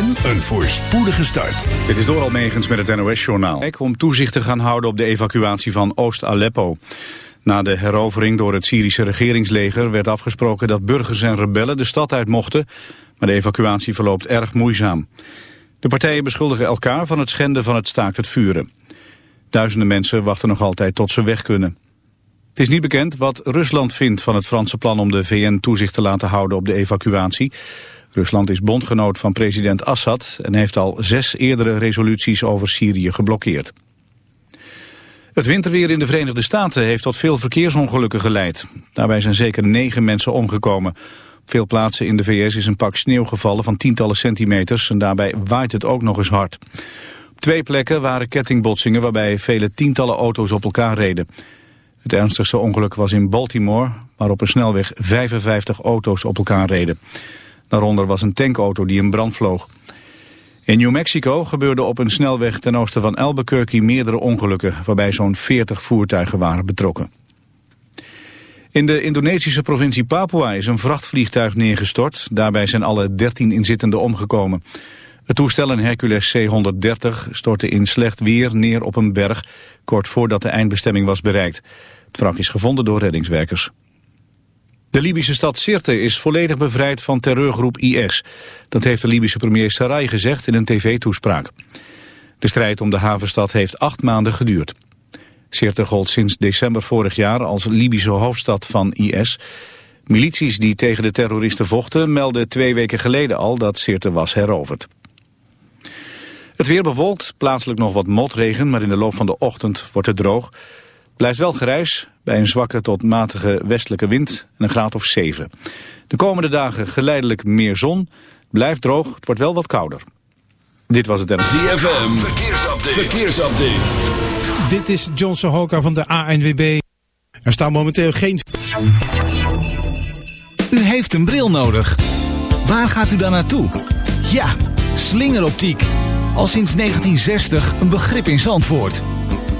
en een voorspoedige start. Dit is door Almegens met het NOS-journaal. Om toezicht te gaan houden op de evacuatie van Oost-Aleppo. Na de herovering door het Syrische regeringsleger werd afgesproken dat burgers en rebellen de stad uit mochten, maar de evacuatie verloopt erg moeizaam. De partijen beschuldigen elkaar van het schenden van het staakt het vuren. Duizenden mensen wachten nog altijd tot ze weg kunnen. Het is niet bekend wat Rusland vindt van het Franse plan om de VN toezicht te laten houden op de evacuatie. Rusland is bondgenoot van president Assad en heeft al zes eerdere resoluties over Syrië geblokkeerd. Het winterweer in de Verenigde Staten heeft tot veel verkeersongelukken geleid. Daarbij zijn zeker negen mensen omgekomen. Op veel plaatsen in de VS is een pak sneeuw gevallen van tientallen centimeters en daarbij waait het ook nog eens hard. Op twee plekken waren kettingbotsingen waarbij vele tientallen auto's op elkaar reden. Het ernstigste ongeluk was in Baltimore, waar op een snelweg 55 auto's op elkaar reden. Daaronder was een tankauto die in brand vloog. In New Mexico gebeurde op een snelweg ten oosten van Albuquerque meerdere ongelukken, waarbij zo'n 40 voertuigen waren betrokken. In de Indonesische provincie Papua is een vrachtvliegtuig neergestort. Daarbij zijn alle 13 inzittenden omgekomen. Het toestel, een Hercules C-130, stortte in slecht weer neer op een berg... kort voordat de eindbestemming was bereikt. Het wrak is gevonden door reddingswerkers. De Libische stad Sirte is volledig bevrijd van terreurgroep IS. Dat heeft de Libische premier Sarai gezegd in een tv-toespraak. De strijd om de havenstad heeft acht maanden geduurd. Sirte gold sinds december vorig jaar als Libische hoofdstad van IS. Milities die tegen de terroristen vochten melden twee weken geleden al dat Sirte was heroverd. Het weer bewolkt, plaatselijk nog wat motregen, maar in de loop van de ochtend wordt het droog. Blijft wel grijs, bij een zwakke tot matige westelijke wind en een graad of 7. De komende dagen geleidelijk meer zon, blijft droog, het wordt wel wat kouder. Dit was het ZFM, verkeersupdate. verkeersupdate. Dit is John Sohoka van de ANWB. Er staan momenteel geen... U heeft een bril nodig. Waar gaat u dan naartoe? Ja, slingeroptiek. Al sinds 1960 een begrip in Zandvoort.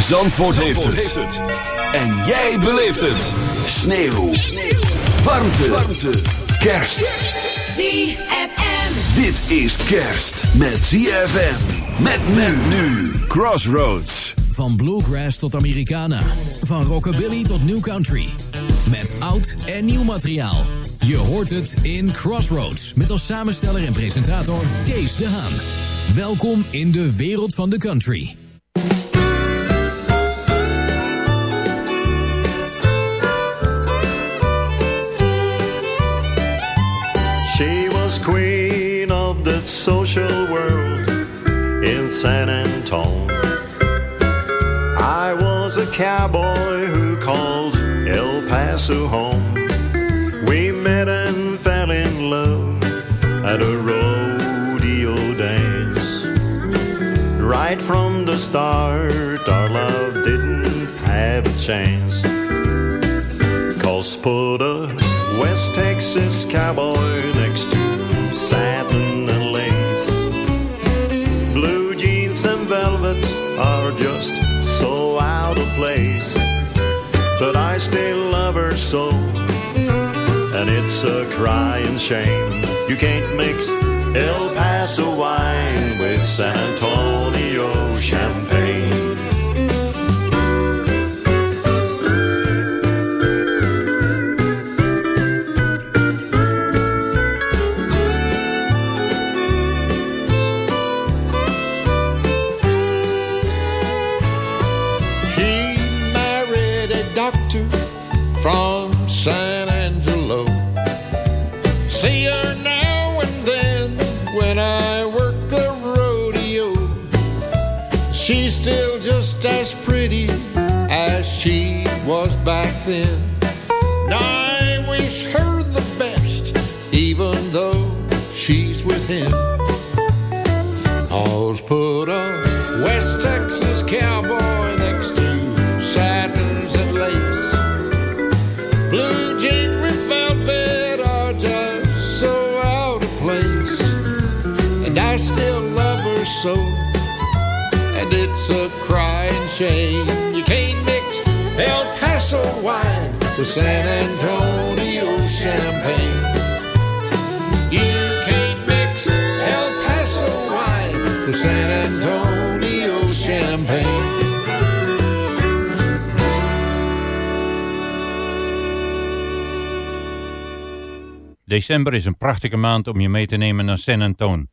Zandvoort, heeft, het. En jij beleeft het. Sneeuw. Sneeuw. Warmte. Warmte. Kerst. ZFM. Dit is kerst met ZFM. Met men nu. Crossroads. Van bluegrass tot Americana. Van rockabilly tot new country. Met oud en nieuw materiaal. Je hoort het in Crossroads. Met als samensteller en presentator Kees de Haan. Welkom in de wereld van de country. Social world in San Antone. I was a cowboy who called El Paso home. We met and fell in love at a rodeo dance. Right from the start, our love didn't have a chance. Cause put a West Texas cowboy next to are just so out of place. but I still love her so. And it's a crying shame you can't mix El Paso wine with San Antonio champagne. She's still just as pretty as she was back then. And I wish her the best, even though she's with him. All's put a West Texas cowboy next to satin and lace, Blue jean with velvet are just so out of place. And I still love her so. A crying shame. You can't mix El Paso wine with San Antonio champagne. You can't mix El Paso wine with San Antonio champagne. December is een prachtige maand om je mee te nemen naar San Antone.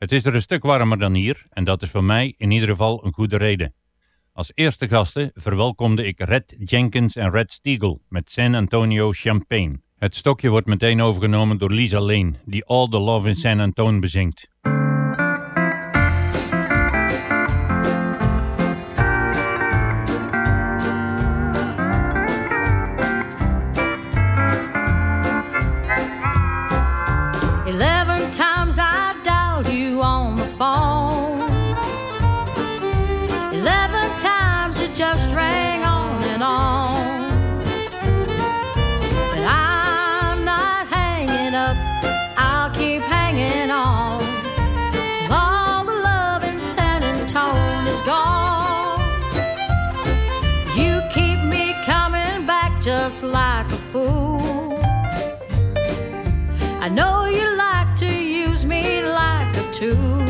Het is er een stuk warmer dan hier en dat is voor mij in ieder geval een goede reden. Als eerste gasten verwelkomde ik Red Jenkins en Red Stiegel met San Antonio Champagne. Het stokje wordt meteen overgenomen door Lisa Lane, die All the Love in San Antone bezingt. phone. Eleven times it just rang on and on. But I'm not hanging up, I'll keep hanging on. Till all the love in San Antonio is gone. You keep me coming back just like a fool. I know you like to use me like a tool.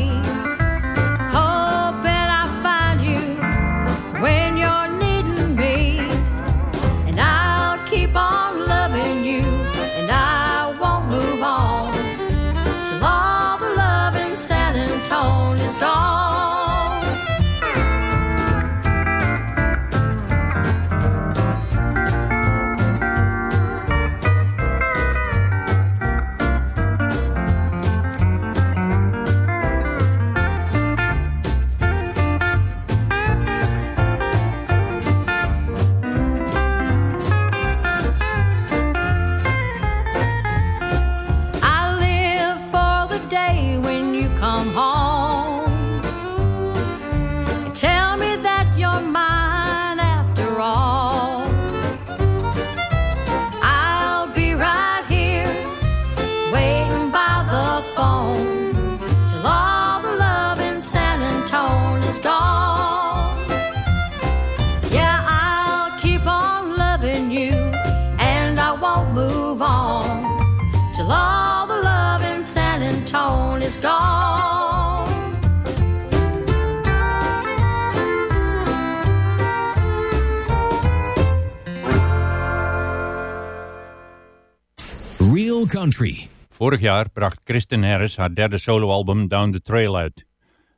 Country. Vorig jaar bracht Kristen Harris haar derde soloalbum Down the Trail uit.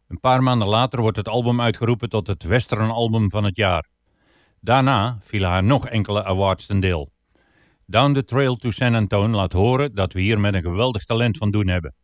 Een paar maanden later wordt het album uitgeroepen tot het Western album van het jaar. Daarna vielen haar nog enkele awards ten deel. Down the Trail to San Antone laat horen dat we hier met een geweldig talent van doen hebben.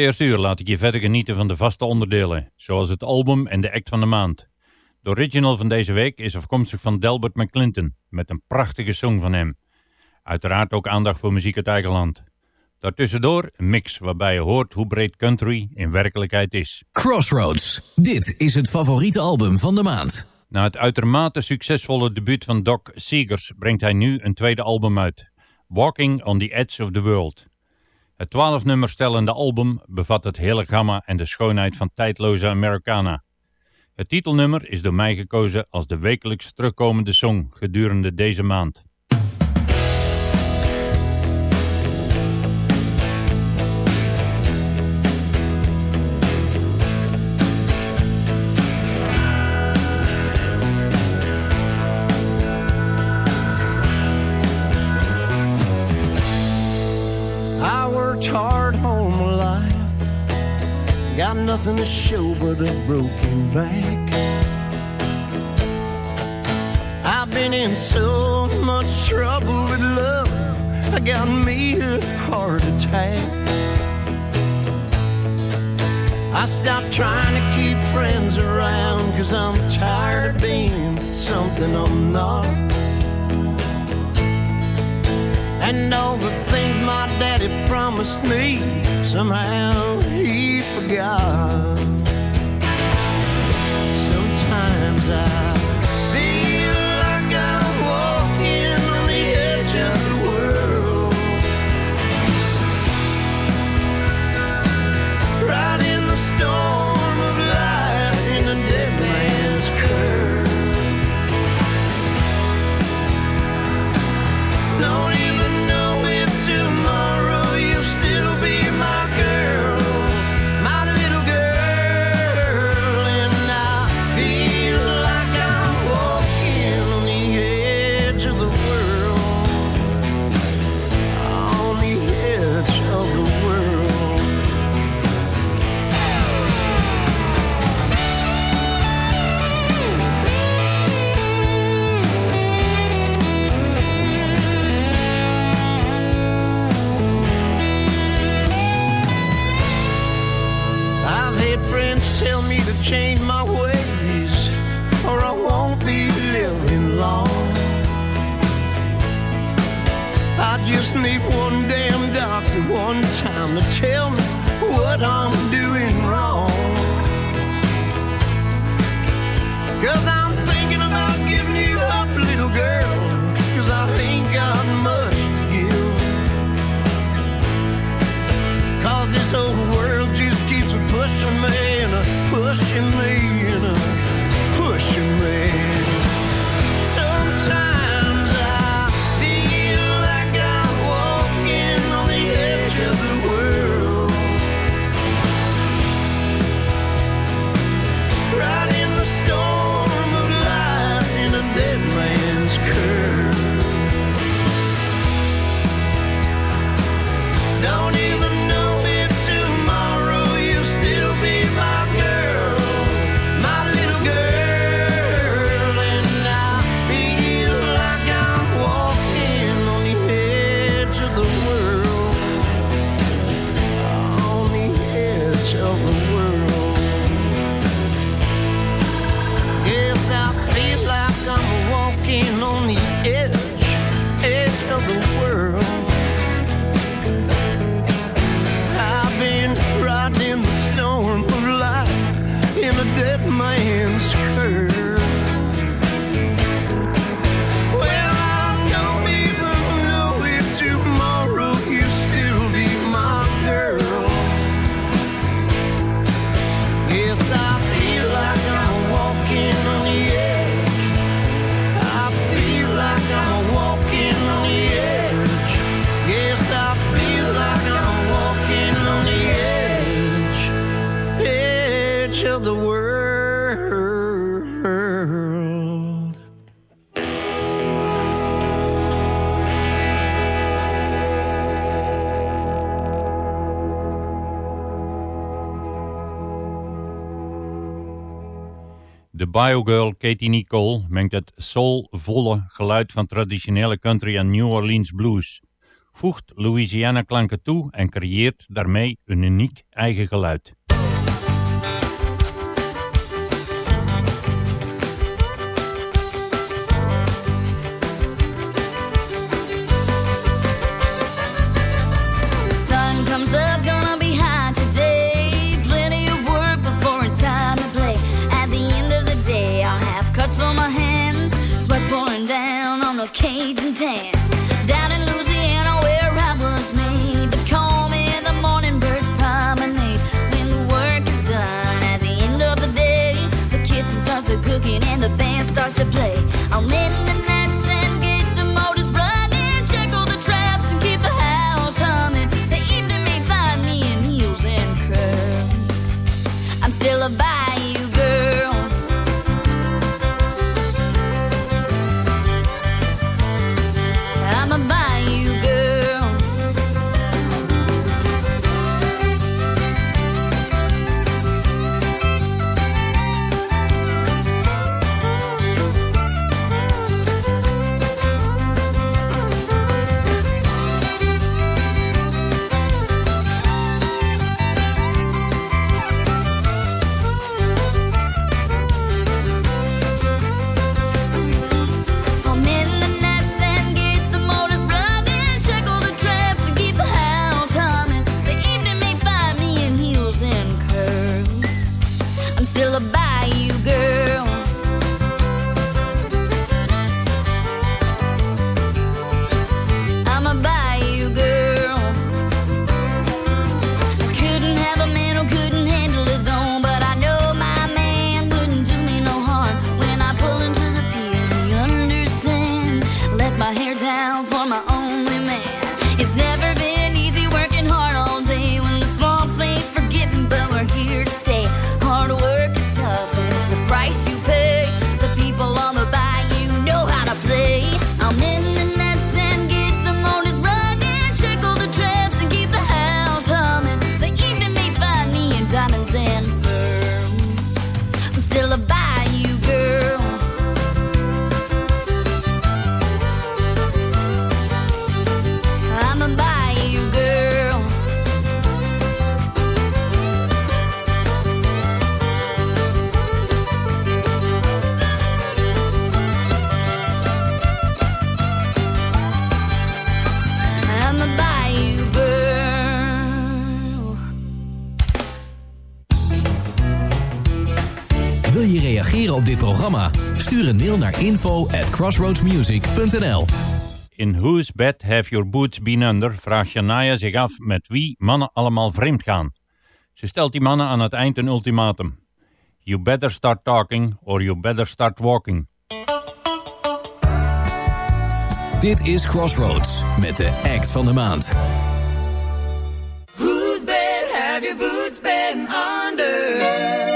Eerste uur laat ik je verder genieten van de vaste onderdelen, zoals het album en de act van de maand. De original van deze week is afkomstig van Delbert McClinton, met een prachtige song van hem. Uiteraard ook aandacht voor muziek uit eigen land. Daartussendoor een mix waarbij je hoort hoe breed country in werkelijkheid is. Crossroads. Dit is het favoriete album van de maand. Na het uitermate succesvolle debuut van Doc Seegers brengt hij nu een tweede album uit. Walking on the Edge of the World. Het 12 nummer stellende album bevat het hele gamma en de schoonheid van tijdloze Americana. Het titelnummer is door mij gekozen als de wekelijks terugkomende song gedurende deze maand. Nothing to show but a broken back. I've been in so much trouble with love. I got me a heart attack. I stopped trying to keep friends around cause I'm tired of being something I'm not. And all the things my daddy promised me, somehow he forgot. Sometimes I change my ways, or I won't be living long. I just need one damn doctor one time to tell me what I'm doing wrong. Cause I'm thinking about giving you up, little girl, cause I ain't got much to give. Cause this whole world just keeps pushing me pushing me biogirl Katie Nicole mengt het soulvolle geluid van traditionele country en New Orleans blues, voegt Louisiana klanken toe en creëert daarmee een uniek eigen geluid. Cajun tang. een naar info at crossroadsmusic.nl. In Whose Bed Have Your Boots Been Under vraagt Shania zich af met wie mannen allemaal vreemd gaan. Ze stelt die mannen aan het eind een ultimatum. You better start talking or you better start walking. Dit is Crossroads met de act van de maand. Whose bed have your boots been under?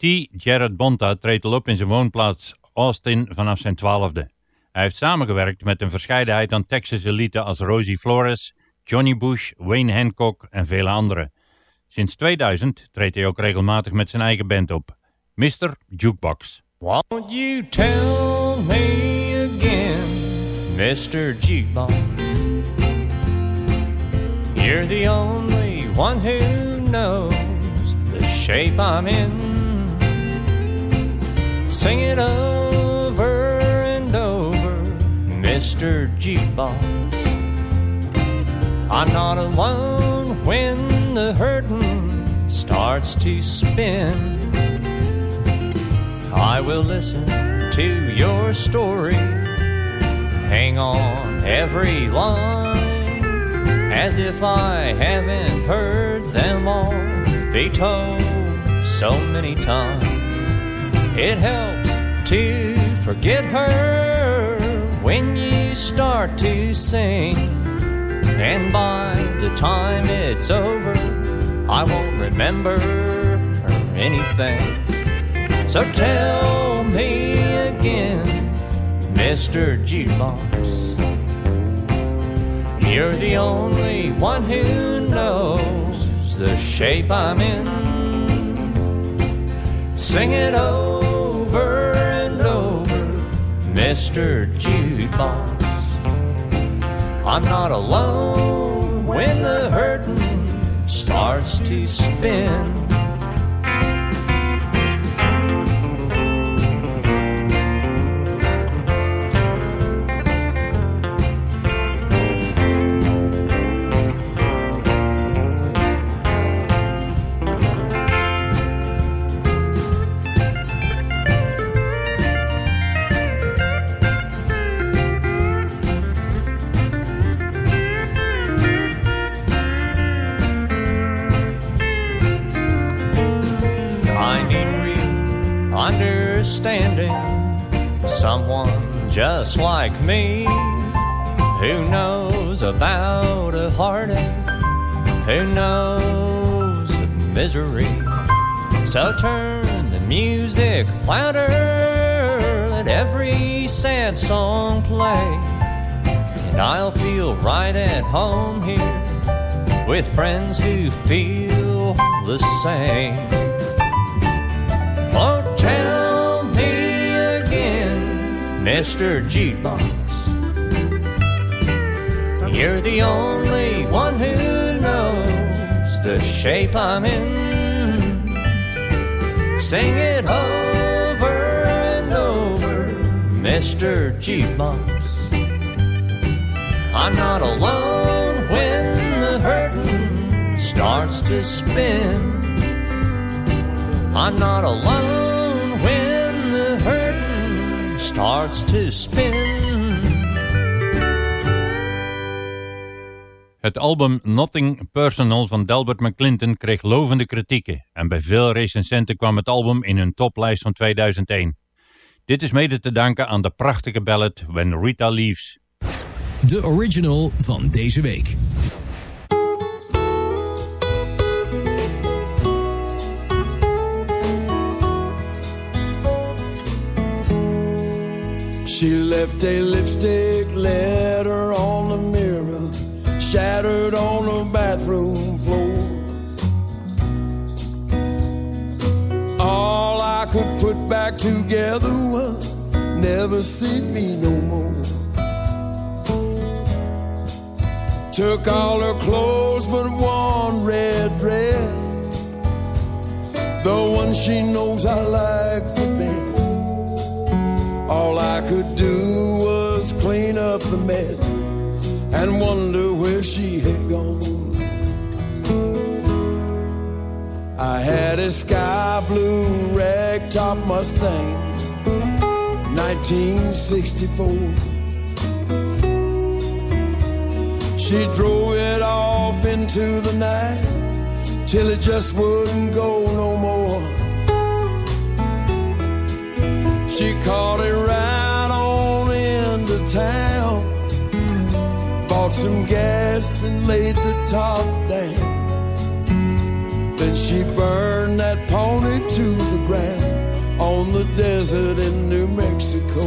T. Jared Bonta treedt al op in zijn woonplaats Austin vanaf zijn twaalfde. Hij heeft samengewerkt met een verscheidenheid aan Texas elite als Rosie Flores, Johnny Bush, Wayne Hancock en vele anderen. Sinds 2000 treedt hij ook regelmatig met zijn eigen band op. Mr. Jukebox. Won't you tell me again, Mr. Jukebox? You're the only one who knows the shape I'm in. Sing it over and over, Mr. Jukebox. I'm not alone when the hurting starts to spin. I will listen to your story. Hang on every line as if I haven't heard them all be told so many times. It helps to forget her when you start to sing. And by the time it's over, I won't remember anything. So tell me again, Mr. Jukebox. You're the only one who knows the shape I'm in. Sing it over Mr. Jukebox. I'm not alone when the hurting starts to spin. Understanding. Someone just like me who knows about a heartache, who knows of misery. So turn the music louder, let every sad song play, and I'll feel right at home here with friends who feel the same. Mr. Jukebox. You're the only one who knows the shape I'm in. Sing it over and over, Mr. Jukebox. I'm not alone when the hurting starts to spin. I'm not alone starts to spin. Het album Nothing Personal van Delbert McClinton kreeg lovende kritieken en bij veel recensenten kwam het album in hun toplijst van 2001. Dit is mede te danken aan de prachtige ballad When Rita Leaves. De original van deze week. She left a lipstick letter on the mirror, shattered on the bathroom floor. All I could put back together was never see me no more. Took all her clothes but one red dress the one she knows I like. All I could do was clean up the mess and wonder where she had gone. I had a sky blue ragtop Mustang, 1964. She drove it off into the night till it just wouldn't go no more. She caught it right on into town, bought some gas and laid the top down. Then she burned that pony to the ground on the desert in New Mexico.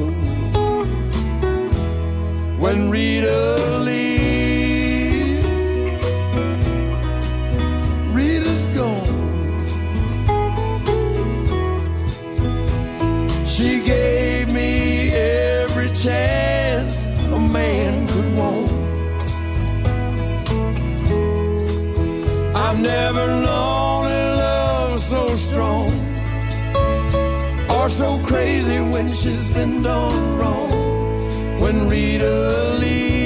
When Rita leaves, She gave me every chance a man could want. I've never known a love so strong or so crazy when she's been done wrong. When Rita leaves,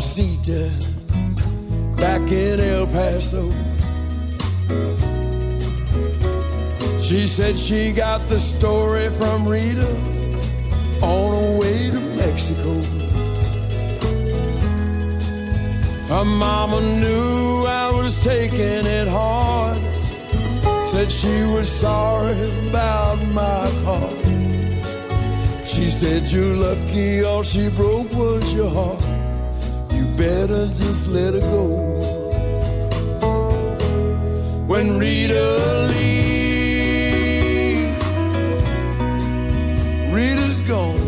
mama Sita back in El Paso. She said she got the story from Rita on her way to Mexico. Her mama knew I was taking it hard. Said she was sorry about my car. She said you're lucky all she broke was your heart. Better just let her go. When Rita leaves, Rita's gone.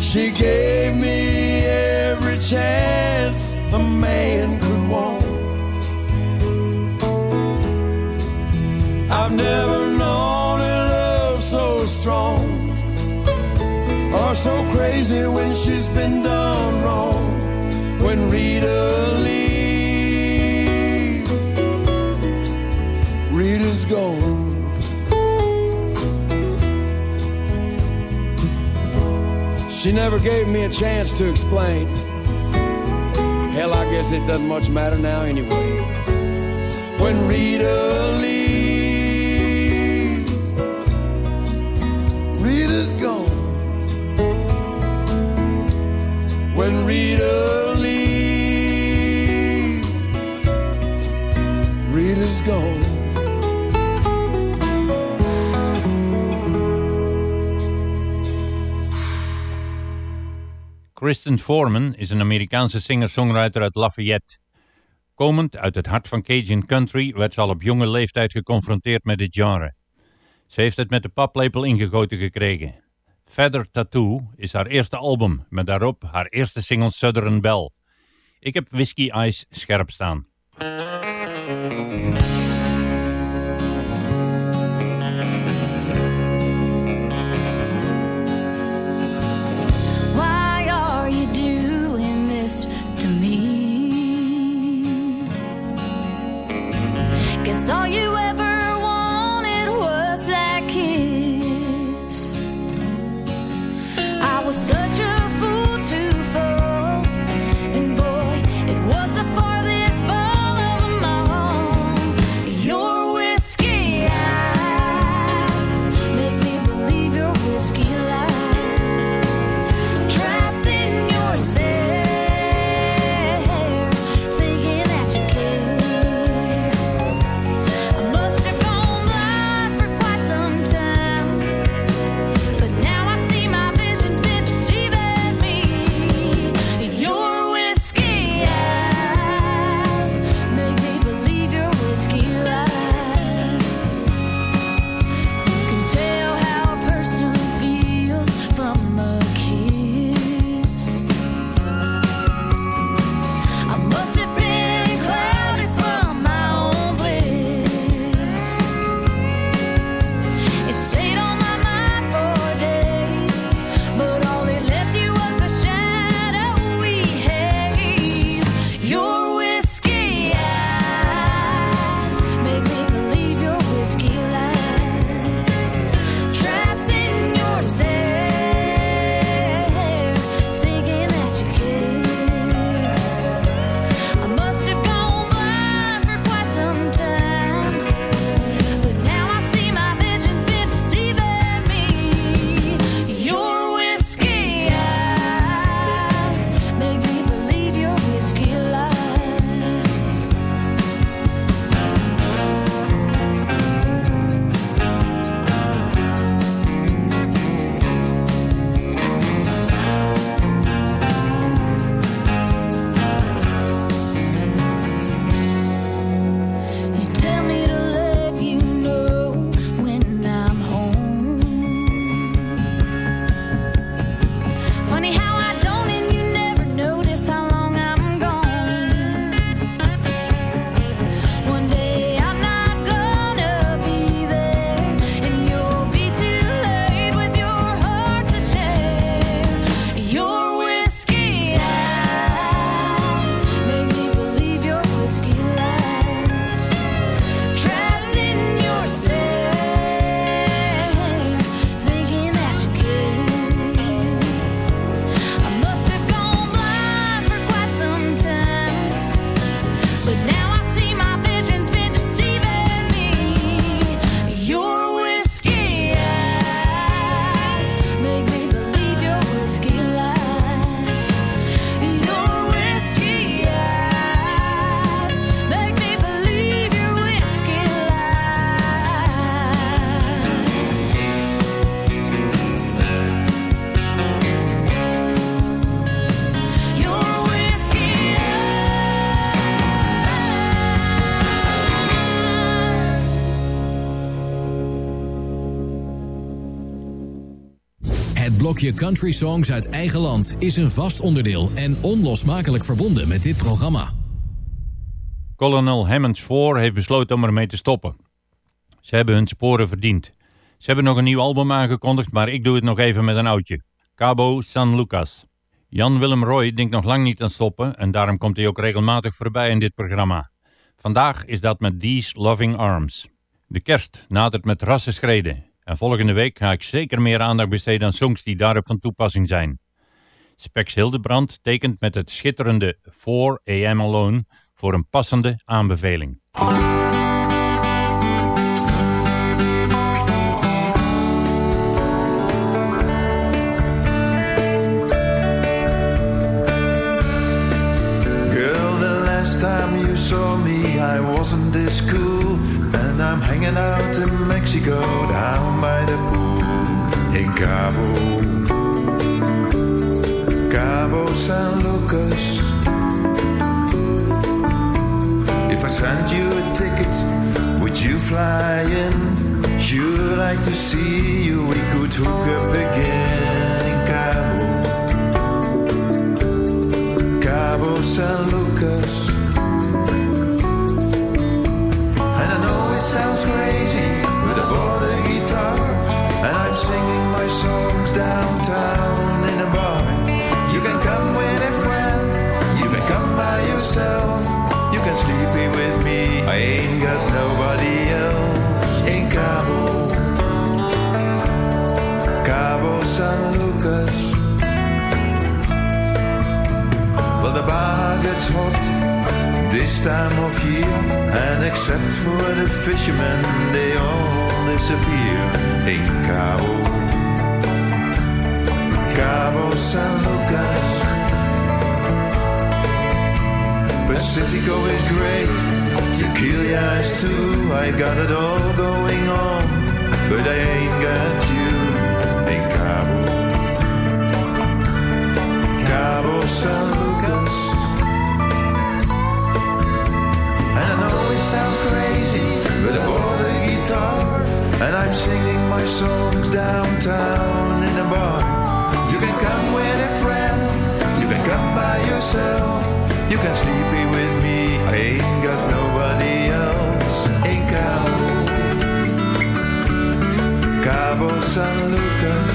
She gave me every chance a man could want. I've never so crazy when she's been done wrong. When Rita leaves, Rita's gone. She never gave me a chance to explain. Hell, I guess it doesn't much matter now anyway. When Rita leaves, Rita's gone. Leaves. Kristen Foreman is een Amerikaanse singer-songwriter uit Lafayette. Komend uit het hart van Cajun Country werd ze al op jonge leeftijd geconfronteerd met dit genre. Ze heeft het met de paplepel ingegoten gekregen. Feather Tattoo is haar eerste album, met daarop haar eerste single Southern Belle. Ik heb Whiskey Ice scherp staan. Why are how Blokje country songs uit eigen land is een vast onderdeel en onlosmakelijk verbonden met dit programma. Colonel Hammonds 4 heeft besloten om ermee te stoppen. Ze hebben hun sporen verdiend. Ze hebben nog een nieuw album aangekondigd, maar ik doe het nog even met een oudje. Cabo San Lucas. Jan Willem Roy denkt nog lang niet aan stoppen en daarom komt hij ook regelmatig voorbij in dit programma. Vandaag is dat met These Loving Arms. De kerst nadert met rasse schreden en volgende week ga ik zeker meer aandacht besteden aan songs die daarop van toepassing zijn. Spex Hildebrand tekent met het schitterende 4 AM Alone voor een passende aanbeveling. See yourself, you can sleep here with me. I ain't got nobody else in Cabo, Cabo San Lucas.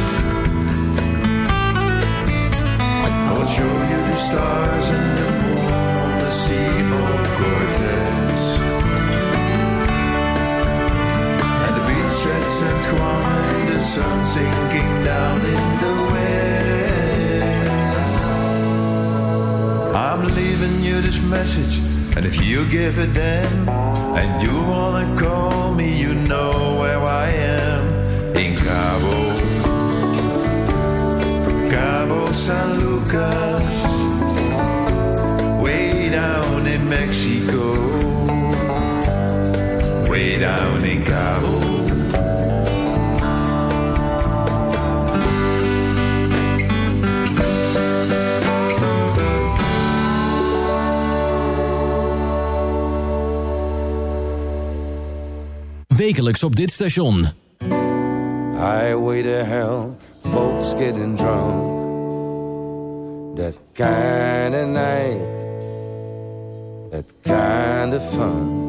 I'll show you the stars and the moon on the sea of Cortez. And the beach at San Juan and the sun sinking down in the this message, and if you give it then, and you wanna call me, you know where I am in Cabo. Cabo San Lucas, way down in Mexico, way down in Cabo. Wekelijks op dit station. Highway to hell, folks getting drunk. That kind of night, that kind of fun.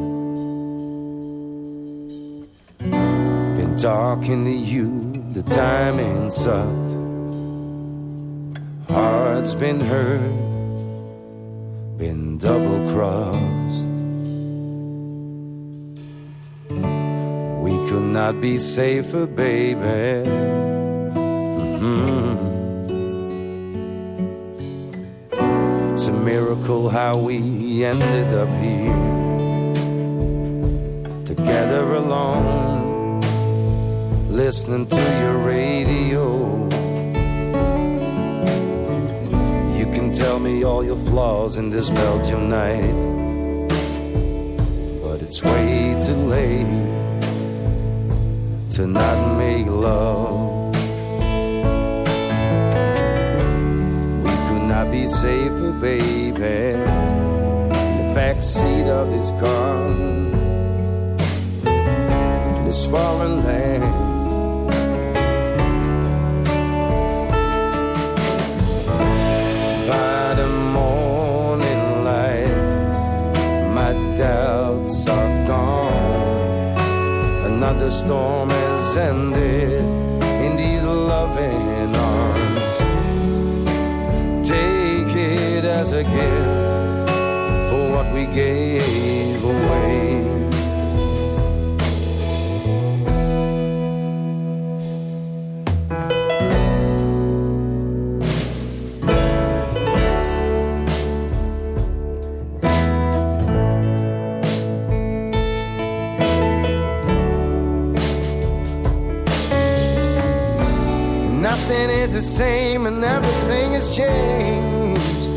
Been talking to you, the timing sucked. Heart's been hurt, been double crossed. Could not be safer, baby. Mhm. It's a miracle how we ended up here. Together alone, listening to your radio. You can tell me all your flaws in this Belgium night, but it's way too late to not make love. We could not be safer, baby, in the back seat of his car. In this foreign land. By the morning light, my doubts are gone. Another storm in the same and everything has changed.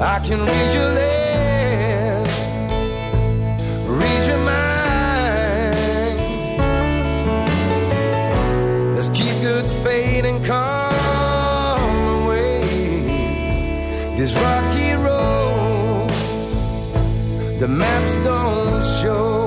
I can read your lips, read your mind. Let's keep good faith and calm away this rocky road. The maps don't show.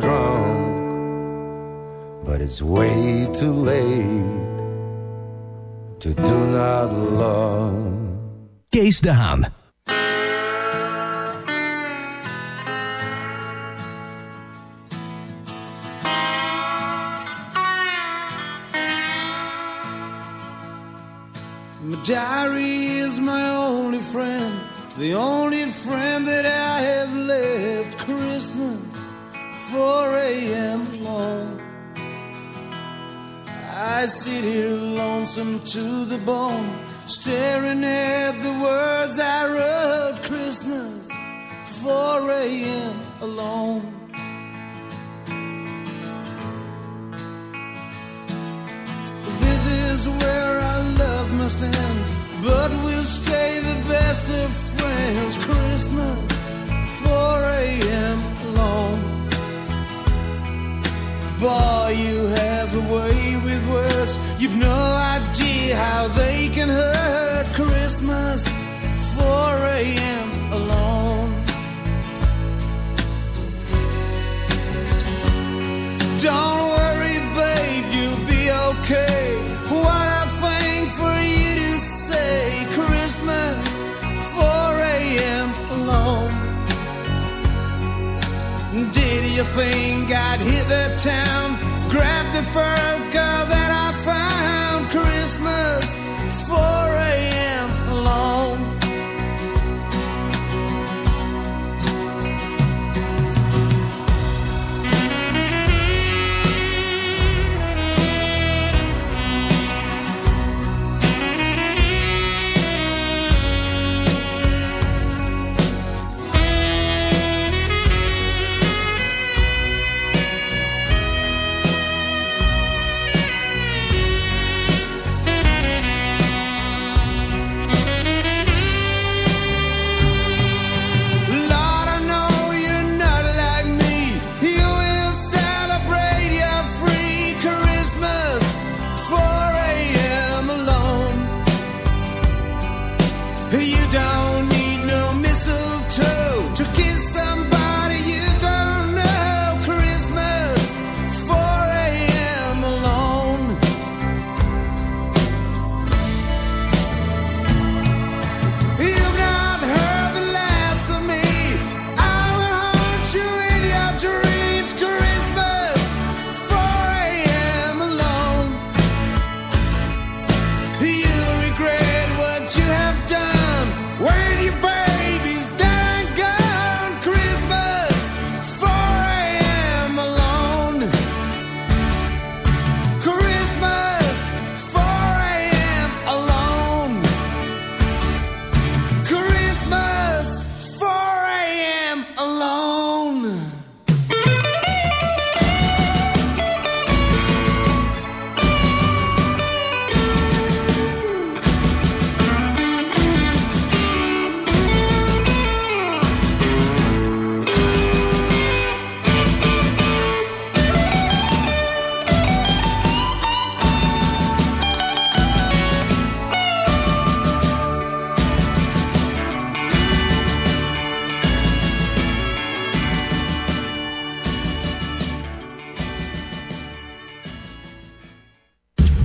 Folks getting drunk, but it's way too late to do not love. Kees de Haan. My diary is my only friend, the only friend that I have left. Christmas, 4 a.m. alone. I sit here lonesome to the bone, staring at the words I wrote. Christmas, 4 a.m. alone. This is where our love must end, but we'll stay the best of friends. Christmas, 4 a.m. Boy, you have a way with words. You've no idea how they can hurt. Christmas, 4 a.m. alone. Don't worry, babe, you'll be okay. You think I'd hit the town? Grab the first girl that I found.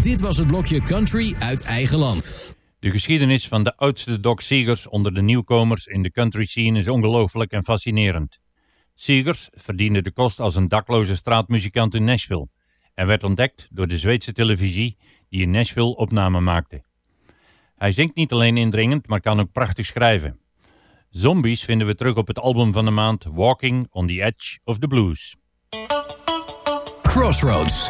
Dit was het blokje Country uit eigen land. De geschiedenis van de oudste Doc Seegers onder de nieuwkomers in de country scene is ongelooflijk en fascinerend. Seegers verdiende de kost als een dakloze straatmuzikant in Nashville en werd ontdekt door de Zweedse televisie die in Nashville opnamen maakte. Hij zingt niet alleen indringend, maar kan ook prachtig schrijven. Zombies vinden we terug op het album van de maand Walking on the Edge of the Blues. Crossroads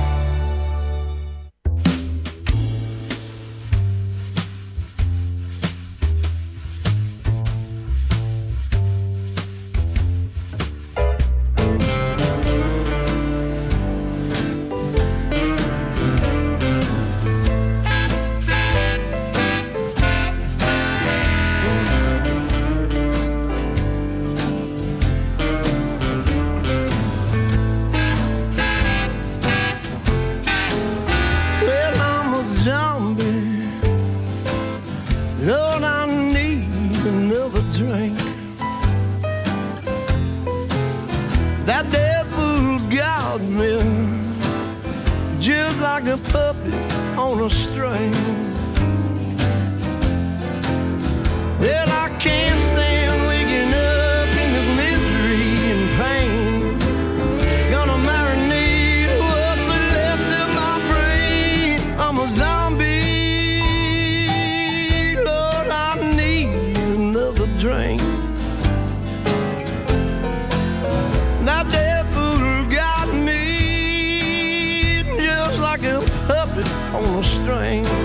on a string.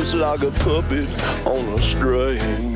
is like a puppet on a string.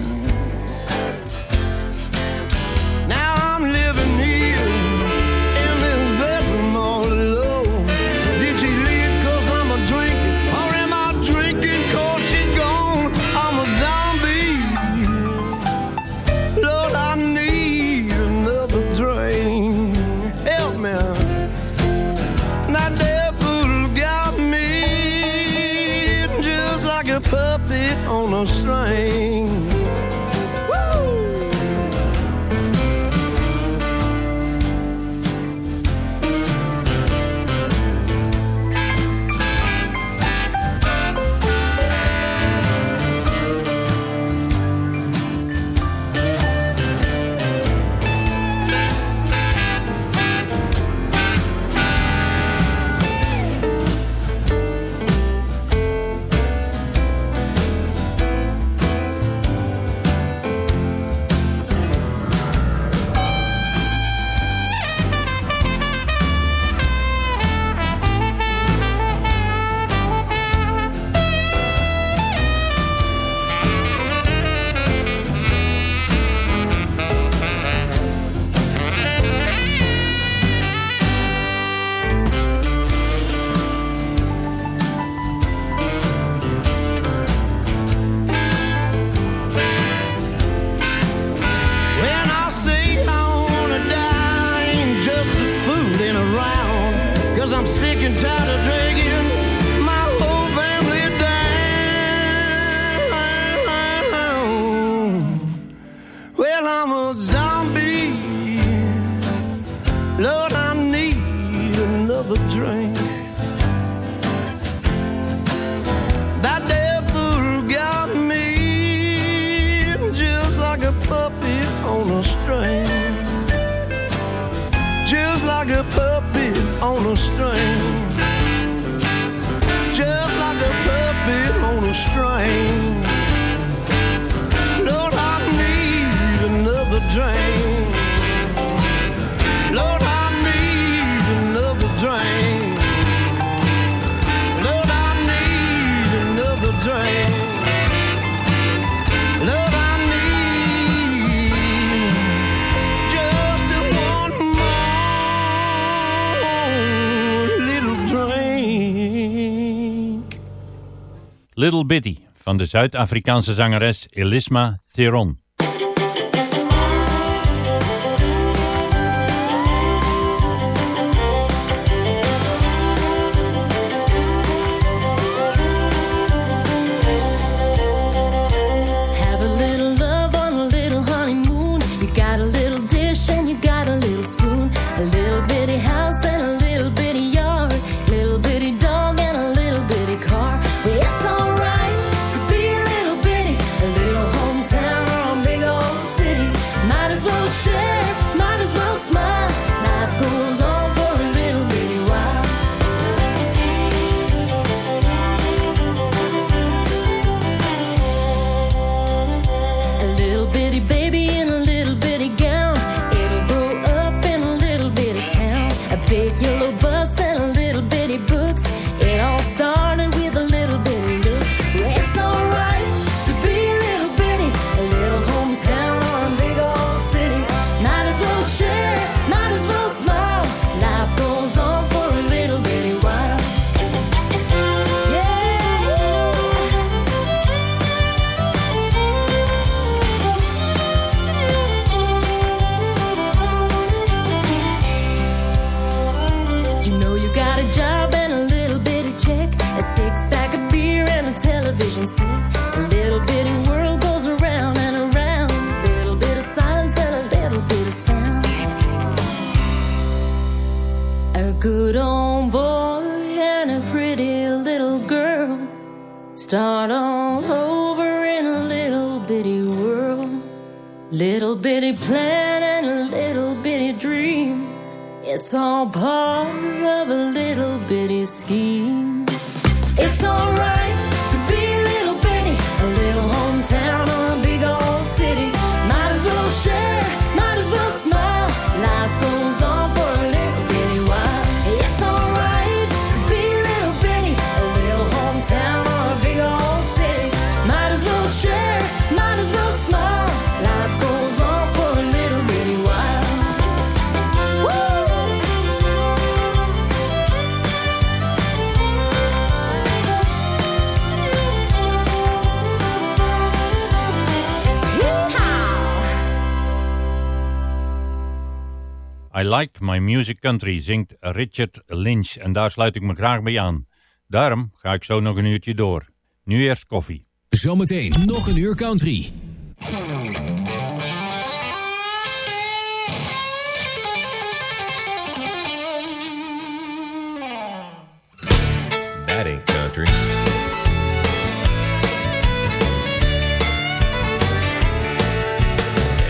Little Bitty van de Zuid-Afrikaanse zangeres Elisma Theron. I Like My Music Country zingt Richard Lynch en daar sluit ik me graag bij aan. Daarom ga ik zo nog een uurtje door. Nu eerst koffie. Zometeen nog een uur country. That ain't country.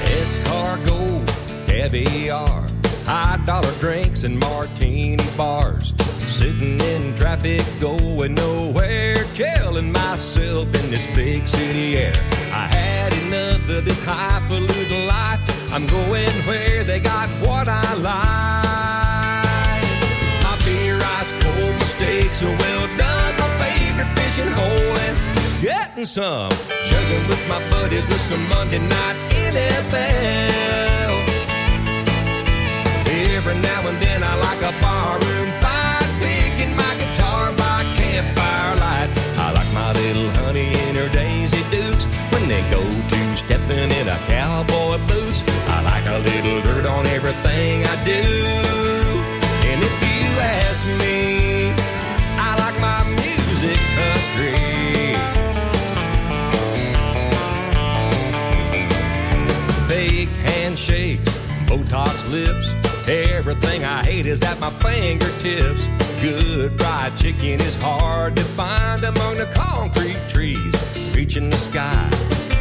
Escargot, caviar, high dollar drinks and martini bars. Sitting in traffic, going nowhere, killing myself in this big city air. I had enough of this high highfalutin life. I'm going where they got what I like. My beer, ice cold, my steaks are well done. My favorite fishing hole and getting some. Chugging with my buddies with some Monday night NFL. Every now and then I like a barroom fight, picking my guitar by campfire light. I like my little honey in her Daisy Dukes when they go to stepping in a cowboy boots. I like a little dirt on everything I do. And if you ask me, I like my music country. Fake handshakes, Botox lips. Everything I hate is at my fingertips. Good fried chicken is hard to find among the concrete trees reaching the sky.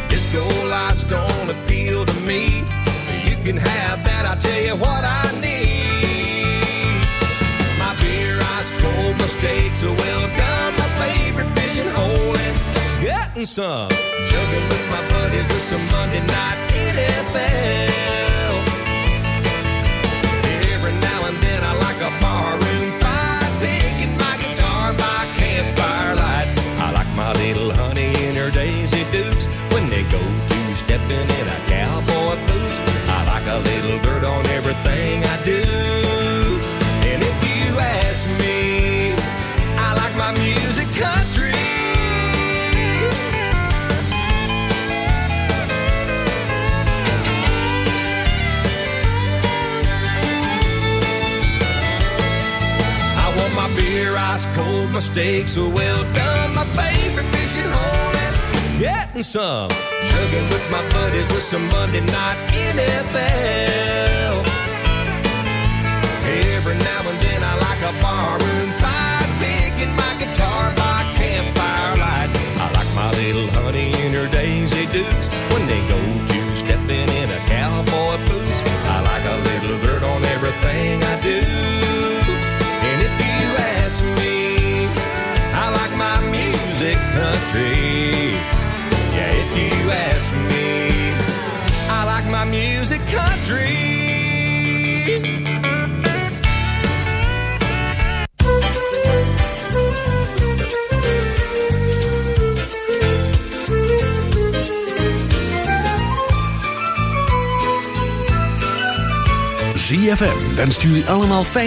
Disco lights don't appeal to me. You can have that, I tell you what I need. My beer ice cold, my steaks are well done. My favorite fishing hole and getting some. Chugging with my buddies with some Monday night NFL. everything I do. And if you ask me, I like my music country. I want my beer ice cold, my steaks are well done, my favorite fishing hole, and getting some. Chugging with my buddies with some Monday night NFL. Every now and then I like a barroom fight, picking my guitar by campfire light. I like my little honey in her Daisy Dukes when they go to stepping in a cowboy boots. I like a little dirt on everything I do. And if you ask me, I like my music country. Yeah, if you ask me, I like my music country. ZFM wenst jullie allemaal fijn.